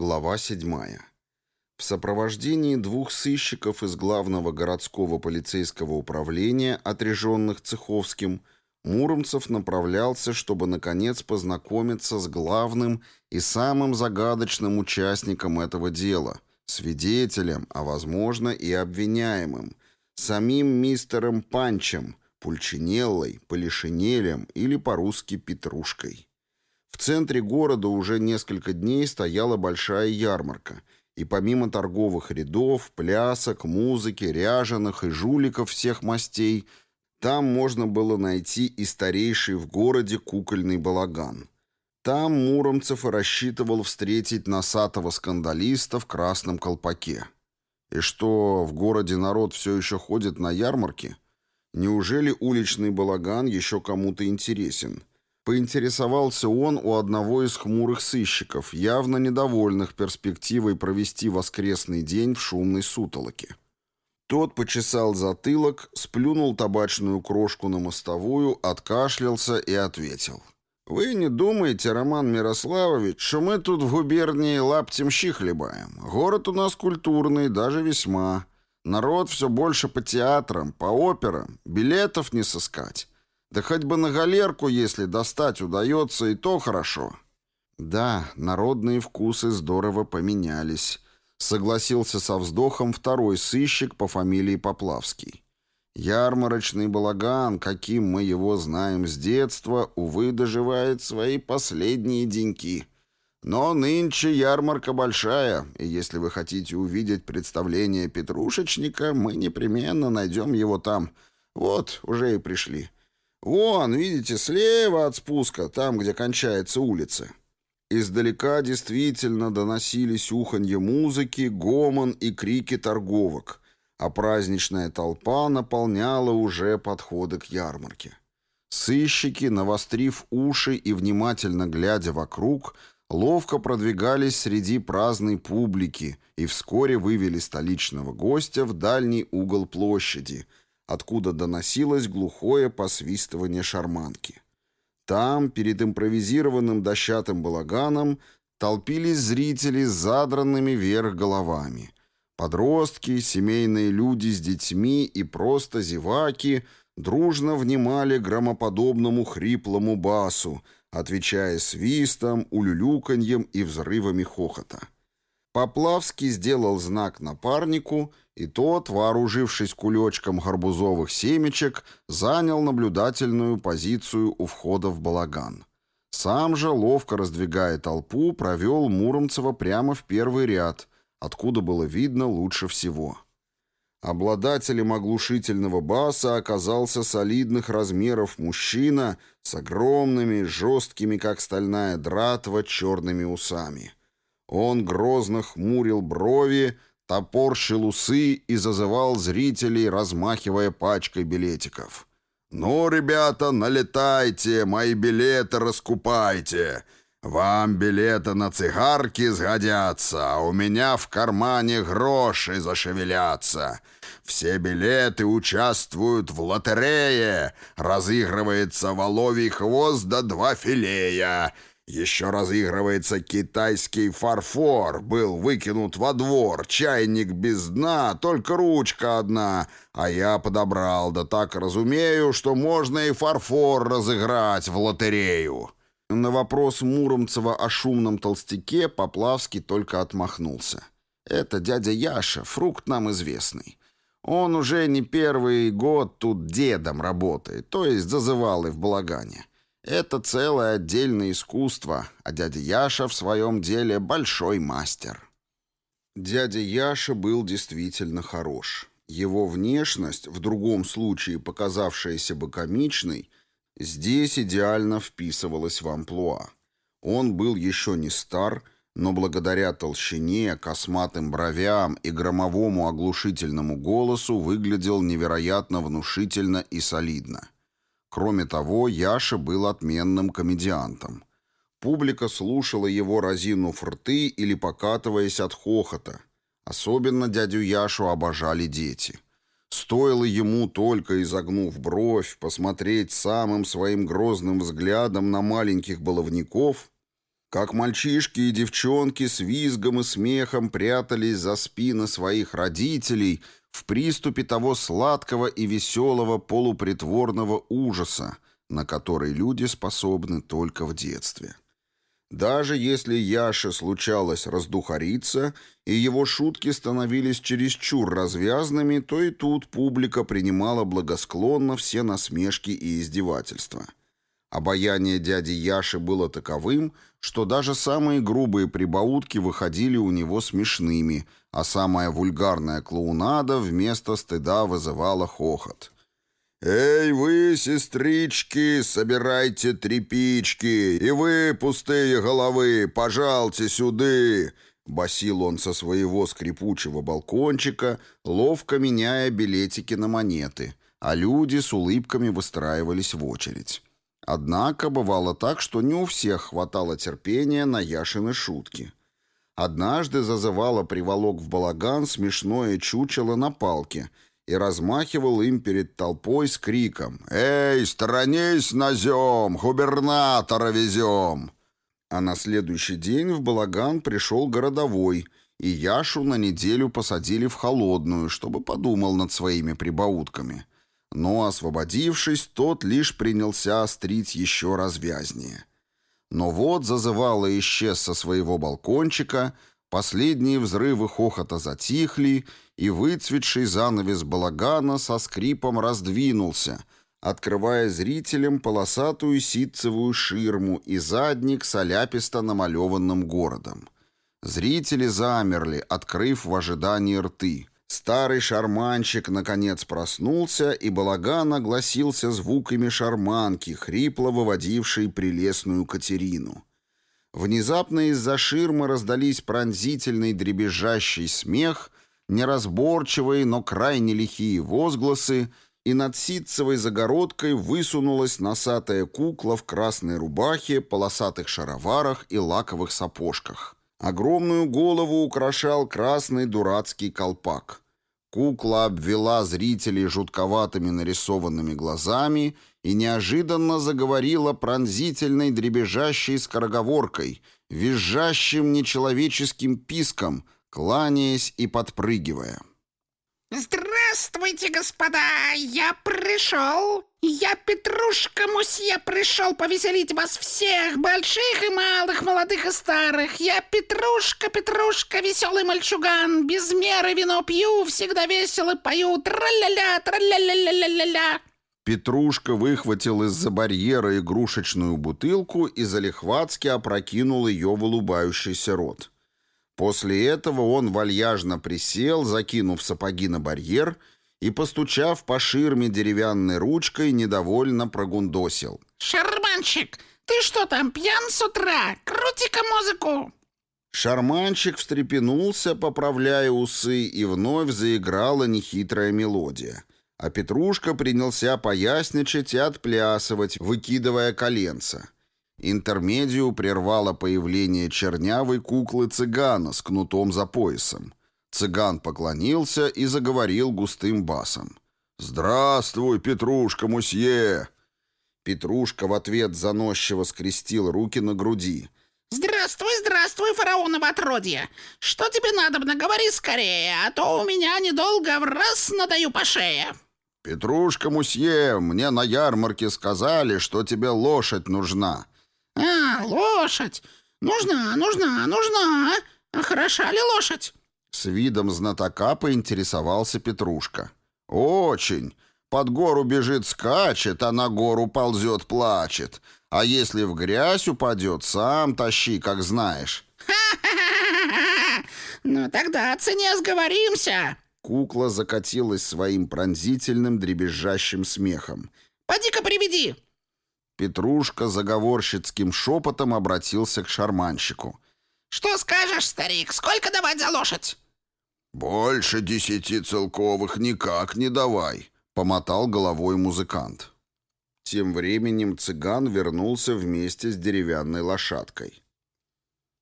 Глава 7. В сопровождении двух сыщиков из главного городского полицейского управления, отряженных Цеховским, Муромцев направлялся, чтобы наконец познакомиться с главным и самым загадочным участником этого дела, свидетелем, а возможно и обвиняемым, самим мистером Панчем, Пульчинеллой, Полишинелем или по-русски Петрушкой. В центре города уже несколько дней стояла большая ярмарка, и помимо торговых рядов, плясок, музыки, ряженых и жуликов всех мастей, там можно было найти и старейший в городе кукольный балаган. Там Муромцев и рассчитывал встретить носатого скандалиста в красном колпаке. И что, в городе народ все еще ходит на ярмарке? Неужели уличный балаган еще кому-то интересен? Поинтересовался он у одного из хмурых сыщиков, явно недовольных перспективой провести воскресный день в шумной сутолоке. Тот почесал затылок, сплюнул табачную крошку на мостовую, откашлялся и ответил. «Вы не думаете, Роман Мирославович, что мы тут в губернии лаптем щи хлебаем? Город у нас культурный, даже весьма. Народ все больше по театрам, по операм, билетов не сыскать. Да хоть бы на галерку, если достать удается, и то хорошо. Да, народные вкусы здорово поменялись. Согласился со вздохом второй сыщик по фамилии Поплавский. Ярмарочный балаган, каким мы его знаем с детства, увы, доживает свои последние деньки. Но нынче ярмарка большая, и если вы хотите увидеть представление Петрушечника, мы непременно найдем его там. Вот, уже и пришли. Вон, видите, слева от спуска, там, где кончается улица. Издалека действительно доносились уханье музыки, гомон и крики торговок, а праздничная толпа наполняла уже подходы к ярмарке. Сыщики, навострив уши и внимательно глядя вокруг, ловко продвигались среди праздной публики и вскоре вывели столичного гостя в дальний угол площади – откуда доносилось глухое посвистывание шарманки. Там, перед импровизированным дощатым балаганом, толпились зрители с задранными вверх головами. Подростки, семейные люди с детьми и просто зеваки дружно внимали громоподобному хриплому басу, отвечая свистом, улюлюканьем и взрывами хохота. Поплавский сделал знак напарнику, и тот, вооружившись кулечком гарбузовых семечек, занял наблюдательную позицию у входа в балаган. Сам же, ловко раздвигая толпу, провел Муромцева прямо в первый ряд, откуда было видно лучше всего. Обладателем оглушительного баса оказался солидных размеров мужчина с огромными, жесткими, как стальная дратва, черными усами. Он грозно хмурил брови, топорщил усы и зазывал зрителей, размахивая пачкой билетиков. «Ну, ребята, налетайте, мои билеты раскупайте. Вам билеты на цигарки сгодятся, а у меня в кармане гроши зашевелятся. Все билеты участвуют в лотерее. Разыгрывается воловий хвост да два филея. Еще разыгрывается китайский фарфор. Был выкинут во двор, чайник без дна, только ручка одна. А я подобрал, да так разумею, что можно и фарфор разыграть в лотерею». На вопрос Муромцева о шумном толстяке Поплавский только отмахнулся. «Это дядя Яша, фрукт нам известный. Он уже не первый год тут дедом работает, то есть зазывал и в балагане. Это целое отдельное искусство, а дядя Яша в своем деле большой мастер. Дядя Яша был действительно хорош. Его внешность, в другом случае показавшаяся бы комичной, здесь идеально вписывалась в амплуа. Он был еще не стар, но благодаря толщине, косматым бровям и громовому оглушительному голосу выглядел невероятно внушительно и солидно. Кроме того, Яша был отменным комедиантом. Публика слушала его, разинув рты или покатываясь от хохота. Особенно дядю Яшу обожали дети. Стоило ему, только изогнув бровь, посмотреть самым своим грозным взглядом на маленьких баловников, как мальчишки и девчонки с визгом и смехом прятались за спины своих родителей в приступе того сладкого и веселого полупритворного ужаса, на который люди способны только в детстве. Даже если Яше случалось раздухариться, и его шутки становились чересчур развязными, то и тут публика принимала благосклонно все насмешки и издевательства. Обаяние дяди Яши было таковым, что даже самые грубые прибаутки выходили у него смешными, а самая вульгарная клоунада вместо стыда вызывала хохот. «Эй вы, сестрички, собирайте трепички, и вы, пустые головы, пожалуйте сюды!» Басил он со своего скрипучего балкончика, ловко меняя билетики на монеты, а люди с улыбками выстраивались в очередь. Однако бывало так, что не у всех хватало терпения на Яшины шутки. Однажды зазывало приволок в балаган смешное чучело на палке — и размахивал им перед толпой с криком «Эй, сторонись, назем! Губернатора везем!» А на следующий день в балаган пришел городовой, и Яшу на неделю посадили в холодную, чтобы подумал над своими прибаутками. Но, освободившись, тот лишь принялся острить еще развязнее. Но вот зазывало исчез со своего балкончика, последние взрывы хохота затихли, и выцветший занавес балагана со скрипом раздвинулся, открывая зрителям полосатую ситцевую ширму и задник с оляписто намалеванным городом. Зрители замерли, открыв в ожидании рты. Старый шарманщик наконец проснулся, и балаган огласился звуками шарманки, хрипло выводившей прелестную Катерину. Внезапно из-за ширмы раздались пронзительный дребезжащий смех — неразборчивые, но крайне лихие возгласы, и над ситцевой загородкой высунулась носатая кукла в красной рубахе, полосатых шароварах и лаковых сапожках. Огромную голову украшал красный дурацкий колпак. Кукла обвела зрителей жутковатыми нарисованными глазами и неожиданно заговорила пронзительной дребезжащей скороговоркой, визжащим нечеловеческим писком — кланяясь и подпрыгивая. «Здравствуйте, господа! Я пришел! Я, Петрушка Мусье, пришел повеселить вас всех, больших и малых, молодых и старых! Я Петрушка, Петрушка, веселый мальчуган, без меры вино пью, всегда весело пою, тра-ля-ля, тра-ля-ля-ля-ля-ля!» Петрушка выхватил из-за барьера игрушечную бутылку и залихватски опрокинул ее в улыбающийся рот. После этого он вальяжно присел, закинув сапоги на барьер и, постучав по ширме деревянной ручкой, недовольно прогундосил. «Шарманщик, ты что там, пьян с утра? Крути-ка музыку!» Шарманщик встрепенулся, поправляя усы, и вновь заиграла нехитрая мелодия. А Петрушка принялся поясничать и отплясывать, выкидывая коленца. Интермедию прервало появление чернявой куклы цыгана с кнутом за поясом. Цыган поклонился и заговорил густым басом. «Здравствуй, Петрушка, мусье!» Петрушка в ответ заносчиво скрестил руки на груди. «Здравствуй, здравствуй, фараоново отродье! Что тебе надо, говори скорее, а то у меня недолго в раз надаю по шее!» «Петрушка, мусье, мне на ярмарке сказали, что тебе лошадь нужна. «А, лошадь! Нужна, нужна, нужна! А хороша ли лошадь?» С видом знатока поинтересовался Петрушка. «Очень. Под гору бежит, скачет, а на гору ползет, плачет. А если в грязь упадет, сам тащи, как знаешь». «Ха-ха-ха! Ну тогда о цене сговоримся!» Кукла закатилась своим пронзительным дребезжащим смехом. «Поди-ка приведи!» Петрушка заговорщицким шепотом обратился к шарманщику. «Что скажешь, старик, сколько давать за лошадь?» «Больше десяти целковых никак не давай», — помотал головой музыкант. Тем временем цыган вернулся вместе с деревянной лошадкой.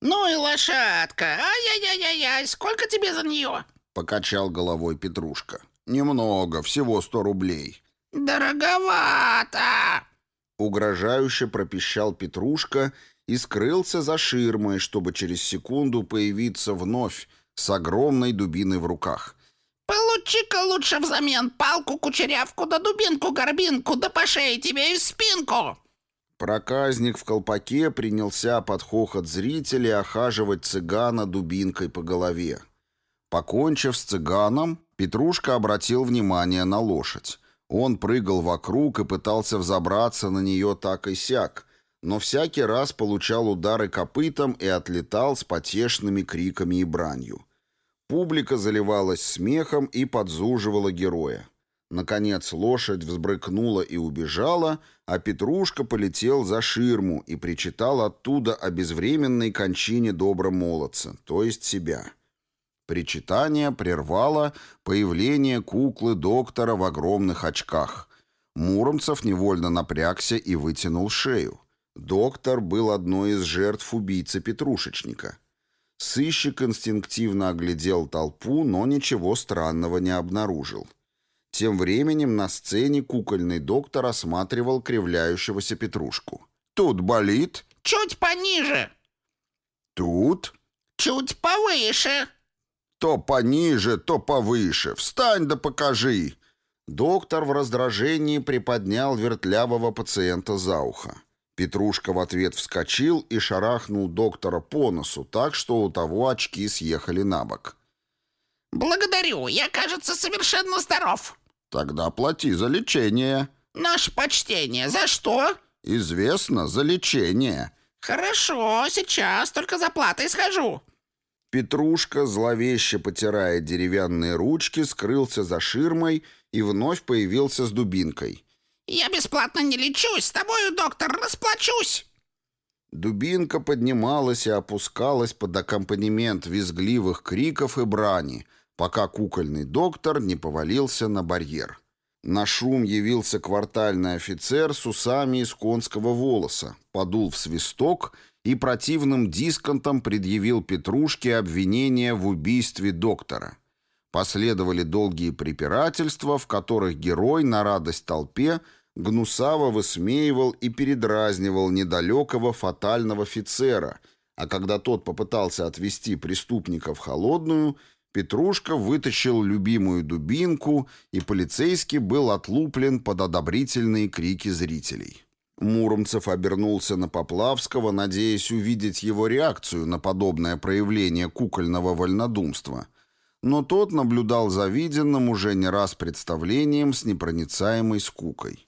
«Ну и лошадка! Ай-яй-яй-яй! Сколько тебе за нее?» — покачал головой Петрушка. «Немного, всего сто рублей». «Дороговато!» Угрожающе пропищал Петрушка и скрылся за ширмой, чтобы через секунду появиться вновь с огромной дубиной в руках. «Получи-ка лучше взамен палку-кучерявку да дубинку-горбинку да по шее тебе и в спинку!» Проказник в колпаке принялся под хохот зрителей охаживать цыгана дубинкой по голове. Покончив с цыганом, Петрушка обратил внимание на лошадь. Он прыгал вокруг и пытался взобраться на нее так и сяк, но всякий раз получал удары копытом и отлетал с потешными криками и бранью. Публика заливалась смехом и подзуживала героя. Наконец лошадь взбрыкнула и убежала, а Петрушка полетел за ширму и причитал оттуда о безвременной кончине добра молодца, то есть себя. Причитание прервало появление куклы доктора в огромных очках. Муромцев невольно напрягся и вытянул шею. Доктор был одной из жертв убийцы Петрушечника. Сыщик инстинктивно оглядел толпу, но ничего странного не обнаружил. Тем временем на сцене кукольный доктор осматривал кривляющегося Петрушку. «Тут болит?» «Чуть пониже». «Тут?» «Чуть повыше». То пониже, то повыше. Встань да покажи. Доктор в раздражении приподнял вертлявого пациента за ухо. Петрушка в ответ вскочил и шарахнул доктора по носу так, что у того очки съехали на бок. «Благодарю, я, кажется, совершенно здоров». «Тогда плати за лечение». «Наше почтение. За что?» «Известно, за лечение». «Хорошо, сейчас, только за платой схожу». Петрушка, зловеще потирая деревянные ручки, скрылся за ширмой и вновь появился с дубинкой. «Я бесплатно не лечусь, с тобою, доктор, расплачусь!» Дубинка поднималась и опускалась под аккомпанемент визгливых криков и брани, пока кукольный доктор не повалился на барьер. На шум явился квартальный офицер с усами из конского волоса, подул в свисток и противным дисконтом предъявил Петрушке обвинение в убийстве доктора. Последовали долгие препирательства, в которых герой на радость толпе гнусаво высмеивал и передразнивал недалекого фатального офицера, а когда тот попытался отвести преступника в холодную, Петрушка вытащил любимую дубинку, и полицейский был отлуплен под одобрительные крики зрителей. Муромцев обернулся на Поплавского, надеясь увидеть его реакцию на подобное проявление кукольного вольнодумства. Но тот наблюдал за виденным уже не раз представлением с непроницаемой скукой.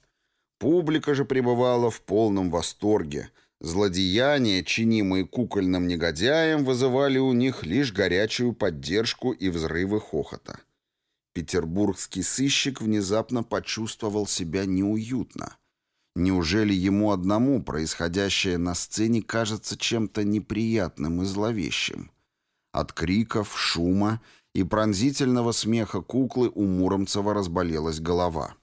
Публика же пребывала в полном восторге. Злодеяния, чинимые кукольным негодяем, вызывали у них лишь горячую поддержку и взрывы хохота. Петербургский сыщик внезапно почувствовал себя неуютно – Неужели ему одному происходящее на сцене кажется чем-то неприятным и зловещим? От криков, шума и пронзительного смеха куклы у Муромцева разболелась голова.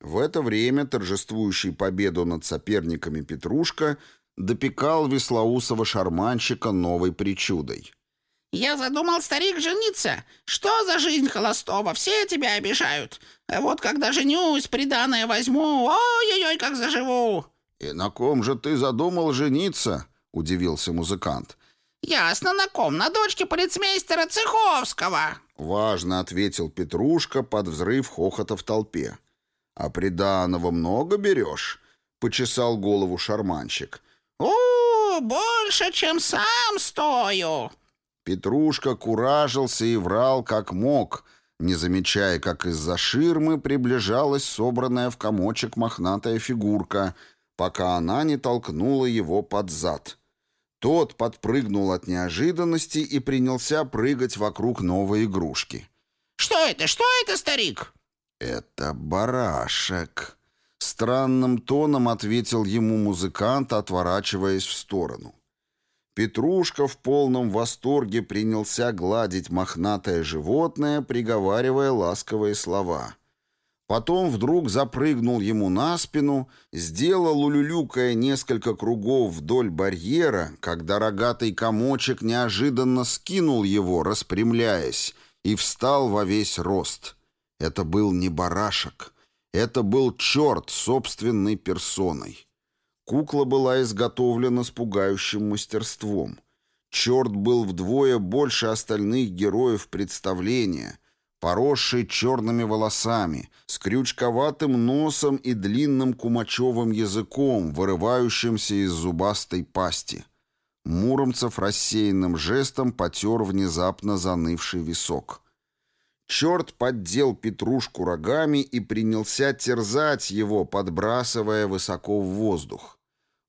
В это время торжествующий победу над соперниками Петрушка допекал Веслоусова шарманщика новой причудой. «Я задумал, старик, жениться. Что за жизнь холостого? Все тебя обижают. А вот когда женюсь, приданое возьму, ой-ой-ой, как заживу!» «И на ком же ты задумал жениться?» — удивился музыкант. «Ясно, на ком? На дочке полицмейстера Цеховского!» Важно ответил Петрушка под взрыв хохота в толпе. «А приданого много берешь?» — почесал голову шарманщик. «У, больше, чем сам стою!» Петрушка куражился и врал как мог, не замечая, как из-за ширмы приближалась собранная в комочек мохнатая фигурка, пока она не толкнула его под зад. Тот подпрыгнул от неожиданности и принялся прыгать вокруг новой игрушки. «Что это? Что это, старик?» «Это барашек», — странным тоном ответил ему музыкант, отворачиваясь в сторону. Петрушка в полном восторге принялся гладить мохнатое животное, приговаривая ласковые слова. Потом вдруг запрыгнул ему на спину, сделал, улюлюкая несколько кругов вдоль барьера, когда рогатый комочек неожиданно скинул его, распрямляясь, и встал во весь рост. Это был не барашек, это был черт собственной персоной. Кукла была изготовлена с пугающим мастерством. Черт был вдвое больше остальных героев представления, поросший черными волосами, с крючковатым носом и длинным кумачевым языком, вырывающимся из зубастой пасти. Муромцев рассеянным жестом потер внезапно занывший висок. Черт поддел Петрушку рогами и принялся терзать его, подбрасывая высоко в воздух.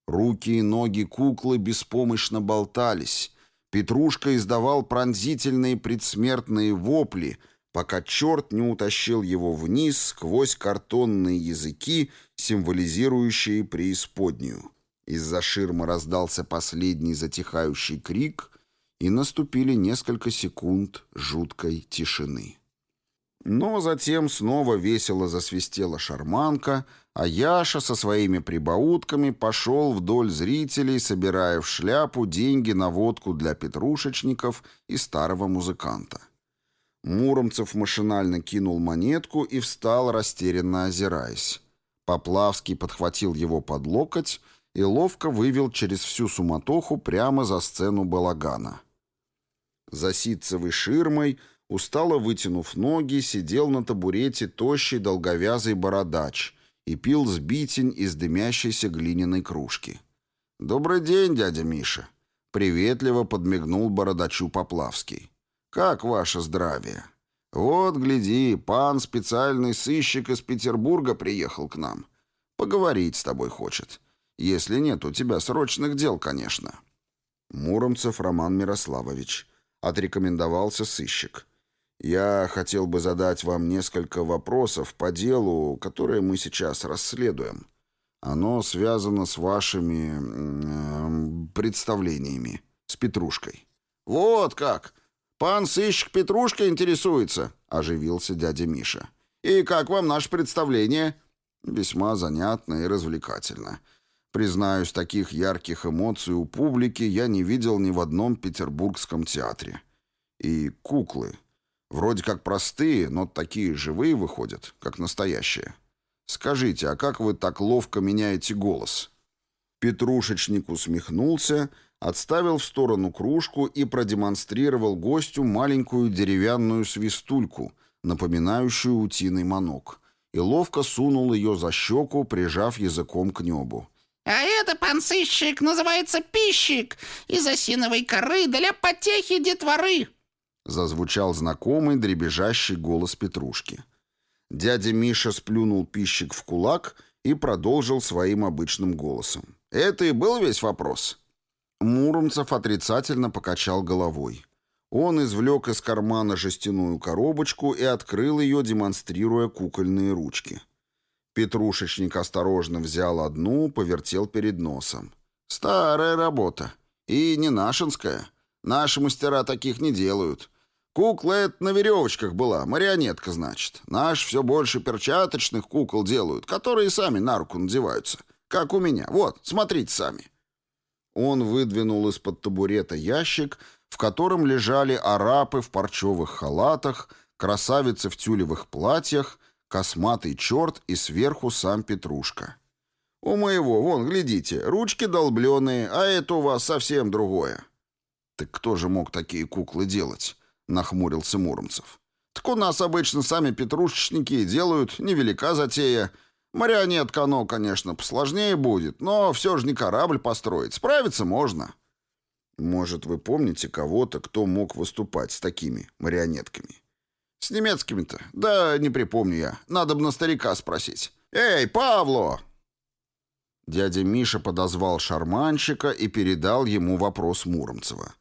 Руки и ноги куклы беспомощно болтались. Петрушка издавал пронзительные предсмертные вопли, пока черт не утащил его вниз сквозь картонные языки, символизирующие преисподнюю. Из-за ширмы раздался последний затихающий крик, и наступили несколько секунд жуткой тишины. Но затем снова весело засвистела шарманка, а Яша со своими прибаутками пошел вдоль зрителей, собирая в шляпу деньги на водку для петрушечников и старого музыканта. Муромцев машинально кинул монетку и встал, растерянно озираясь. Поплавский подхватил его под локоть и ловко вывел через всю суматоху прямо за сцену балагана. За ситцевой ширмой Устало вытянув ноги, сидел на табурете тощий долговязый бородач и пил сбитень из дымящейся глиняной кружки. «Добрый день, дядя Миша!» — приветливо подмигнул бородачу Поплавский. «Как ваше здравие?» «Вот, гляди, пан специальный сыщик из Петербурга приехал к нам. Поговорить с тобой хочет. Если нет у тебя срочных дел, конечно». Муромцев Роман Мирославович. Отрекомендовался сыщик. Я хотел бы задать вам несколько вопросов по делу, которое мы сейчас расследуем. Оно связано с вашими э, представлениями, с Петрушкой. Вот как! Пан сыщик Петрушка интересуется, оживился дядя Миша. И как вам наше представление? Весьма занятно и развлекательно. Признаюсь, таких ярких эмоций у публики я не видел ни в одном петербургском театре. И куклы, Вроде как простые, но такие живые выходят, как настоящие. Скажите, а как вы так ловко меняете голос?» Петрушечник усмехнулся, отставил в сторону кружку и продемонстрировал гостю маленькую деревянную свистульку, напоминающую утиный манок, и ловко сунул ее за щеку, прижав языком к небу. «А это, пан сыщик, называется пищик из осиновой коры для потехи детворы!» Зазвучал знакомый дребезжащий голос Петрушки. Дядя Миша сплюнул пищик в кулак и продолжил своим обычным голосом. «Это и был весь вопрос?» Муромцев отрицательно покачал головой. Он извлек из кармана жестяную коробочку и открыл ее, демонстрируя кукольные ручки. Петрушечник осторожно взял одну, повертел перед носом. «Старая работа. И не нашинская. Наши мастера таких не делают. Кукла это на веревочках была, марионетка, значит. Наш все больше перчаточных кукол делают, которые сами на руку надеваются. Как у меня. Вот, смотрите сами». Он выдвинул из-под табурета ящик, в котором лежали арапы в парчевых халатах, красавицы в тюлевых платьях, косматый черт и сверху сам Петрушка. «У моего, вон, глядите, ручки долбленые, а это у вас совсем другое». Так кто же мог такие куклы делать? Нахмурился Муромцев. Так у нас обычно сами петрушечники делают, невелика затея. Марионетка оно, конечно, посложнее будет, но все же не корабль построить, справиться можно. Может, вы помните кого-то, кто мог выступать с такими марионетками? С немецкими-то? Да не припомню я. Надо бы на старика спросить. «Эй, Павло!» Дядя Миша подозвал шарманщика и передал ему вопрос Муромцева.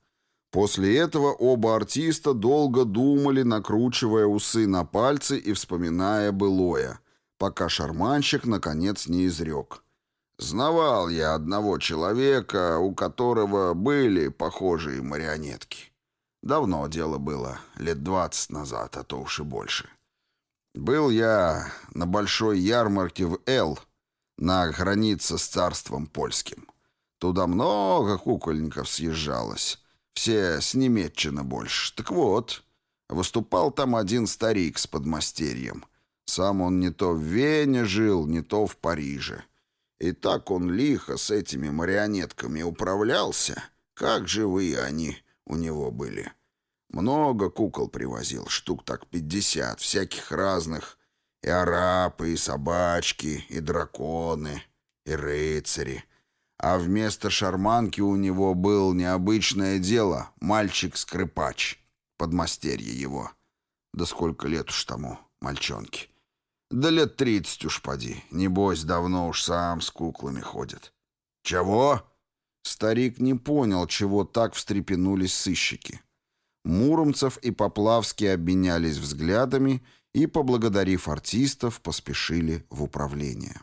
После этого оба артиста долго думали, накручивая усы на пальцы и вспоминая былое, пока шарманщик наконец не изрек. «Знавал я одного человека, у которого были похожие марионетки. Давно дело было, лет двадцать назад, а то уж и больше. Был я на большой ярмарке в Эл, на границе с царством польским. Туда много кукольников съезжалось». Все с немецчины больше. Так вот, выступал там один старик с подмастерьем. Сам он не то в Вене жил, не то в Париже. И так он лихо с этими марионетками управлялся, как живые они у него были. Много кукол привозил, штук так пятьдесят, всяких разных. И арапы, и собачки, и драконы, и рыцари. А вместо шарманки у него был необычное дело — мальчик-скрипач, подмастерье его. Да сколько лет уж тому, мальчонки. Да лет тридцать уж поди, небось, давно уж сам с куклами ходит. Чего? Старик не понял, чего так встрепенулись сыщики. Муромцев и Поплавский обменялись взглядами и, поблагодарив артистов, поспешили в управление.